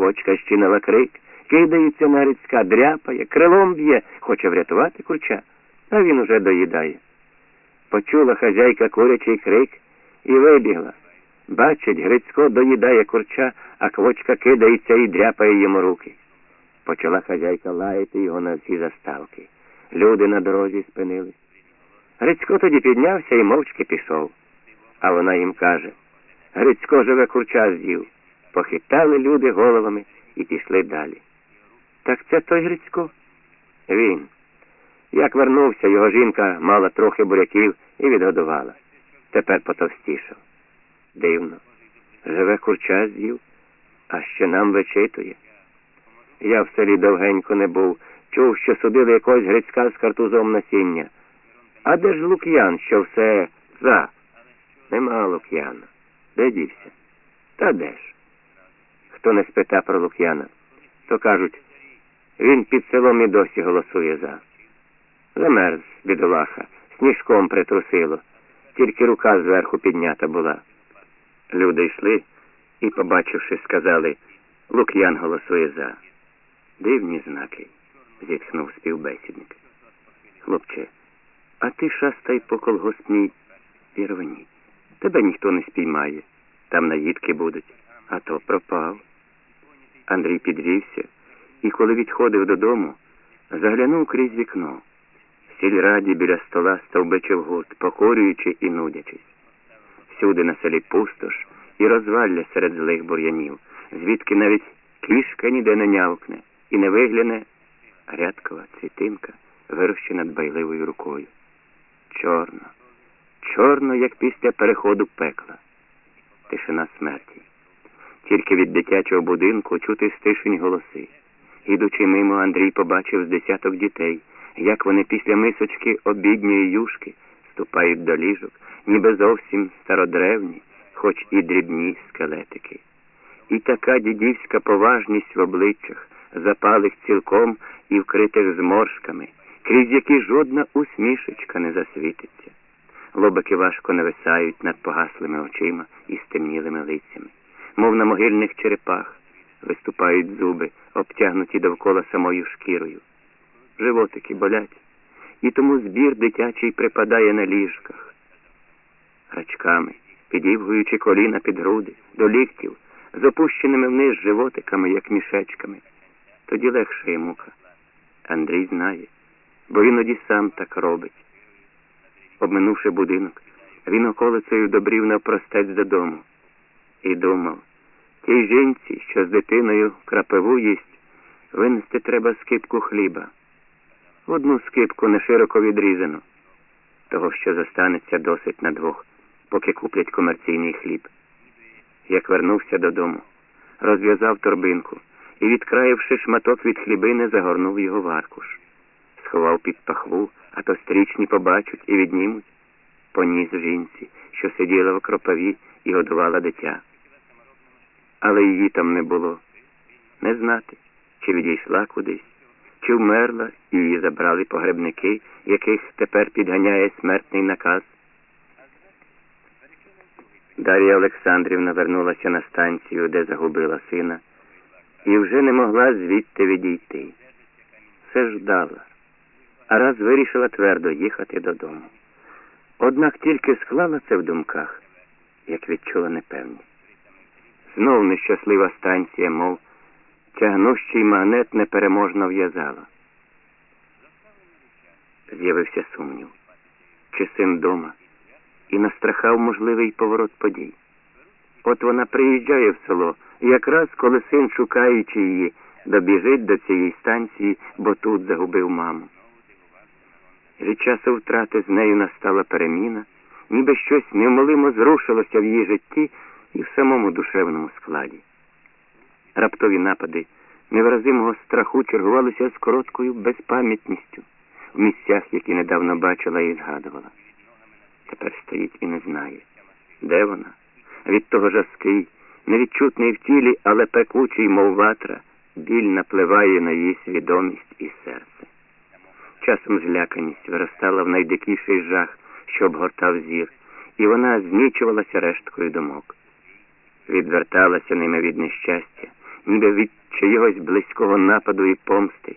квочка щинила крик, кидається на Грицька, дряпає, крилом б'є, хоче врятувати курча, а він уже доїдає. Почула хазяйка курячий крик і вибігла. Бачить, Грицько доїдає курча, а квочка кидається і дряпає йому руки. Почала хазяйка лаяти його на всі заставки. Люди на дорозі спинились. Грицько тоді піднявся і мовчки пішов. А вона їм каже Грицько живе курча з'їв. Похитали люди головами і пішли далі. Так це той Грицько? Він. Як вернувся, його жінка мала трохи буряків і відгодувала. Тепер потовстішав. Дивно. Живе курча з'їв, а ще нам вичитує. Я в селі довгенько не був, чув, що судили якогось грицька з картузом насіння. А де ж Лук'ян, що все за? Нема Лук'яна. Де дівся? Та де ж? Хто не спита про Лук'яна, то кажуть, він під селом і досі голосує за. Замерз, бідолаха, сніжком притрусило, тільки рука зверху піднята була. Люди йшли і, побачивши, сказали, Лук'ян голосує за. Дивні знаки, зітхнув співбесідник. Хлопче, а ти шастай по колгоспній вірвані. Тебе ніхто не спіймає, там наїдки будуть, а то пропав. Андрій підвівся і, коли відходив додому, заглянув крізь вікно. В сільраді біля стола стовбичив гурт, покорюючи і нудячись. Всюди на селі пустош і розвалля серед злих бур'янів, звідки навіть кішка ніде не нявкне і не вигляне рядкова цвітинка, вирощена дбайливою рукою. Чорно, чорно, як після переходу пекла, тишина смерті. Тільки від дитячого будинку чути стишені голоси. Ідучи мимо, Андрій побачив з десяток дітей, як вони після мисочки обідньої юшки ступають до ліжок, ніби зовсім стародревні, хоч і дрібні скелетики. І така дідівська поважність в обличчях, запалих цілком і вкритих зморшками, крізь які жодна усмішечка не засвітиться. Лобики важко нависають над погаслими очима і стемнілими лицями, мов на могильних черепах, виступають зуби, обтягнуті довкола самою шкірою. Животики болять, і тому збір дитячий припадає на ліжках. Грачками, підівгуючи коліна під груди, до ліктів, з опущеними вниз животиками, як мішечками. Тоді легше мука. Андрій знає, бо він оді сам так робить. Обминувши будинок, він околицею добрів навпростець додому і думав, тій жінці, що з дитиною крапиву їсть, винести треба скипку хліба. Одну скипку не широко відрізану, того, що зостанеться досить на двох, поки куплять комерційний хліб. Як вернувся додому, розв'язав торбинку і, відкраївши шматок від хлібини, загорнув його в аркуш. Сховав під пахву, а то стрічні побачать і віднімуть. Поніс жінці, що сиділа в кропаві і годувала дитя. Але її там не було. Не знати, чи відійшла кудись, чи вмерла, і її забрали погребники, яких тепер підганяє смертний наказ. Дар'я Олександрівна вернулася на станцію, де загубила сина, і вже не могла звідти відійти. Все ждала, а раз вирішила твердо їхати додому. Однак тільки склала це в думках, як відчула непевність. Знов нещаслива станція, мов тягнущий магнет непереможно в'язала. З'явився сумнів, чи син дома, і настрахав можливий поворот подій. От вона приїжджає в село, і якраз коли син, шукаючи її, добіжить до цієї станції, бо тут загубив маму. Від часу втрати з нею настала переміна, ніби щось невмолимо зрушилося в її житті і в самому душевному складі. Раптові напади невиразимого страху чергувалися з короткою безпам'ятністю в місцях, які недавно бачила і згадувала. Тепер стоїть і не знає, де вона. Від того жаский, невідчутний в тілі, але пекучий, мов ватра, біль напливає на її свідомість і серце. Часом зляканість виростала в найдикіший жах, що обгортав зір, і вона знічувалася решткою думок. Відверталася ними від нещастя, ніби від чогось близького нападу і помсти.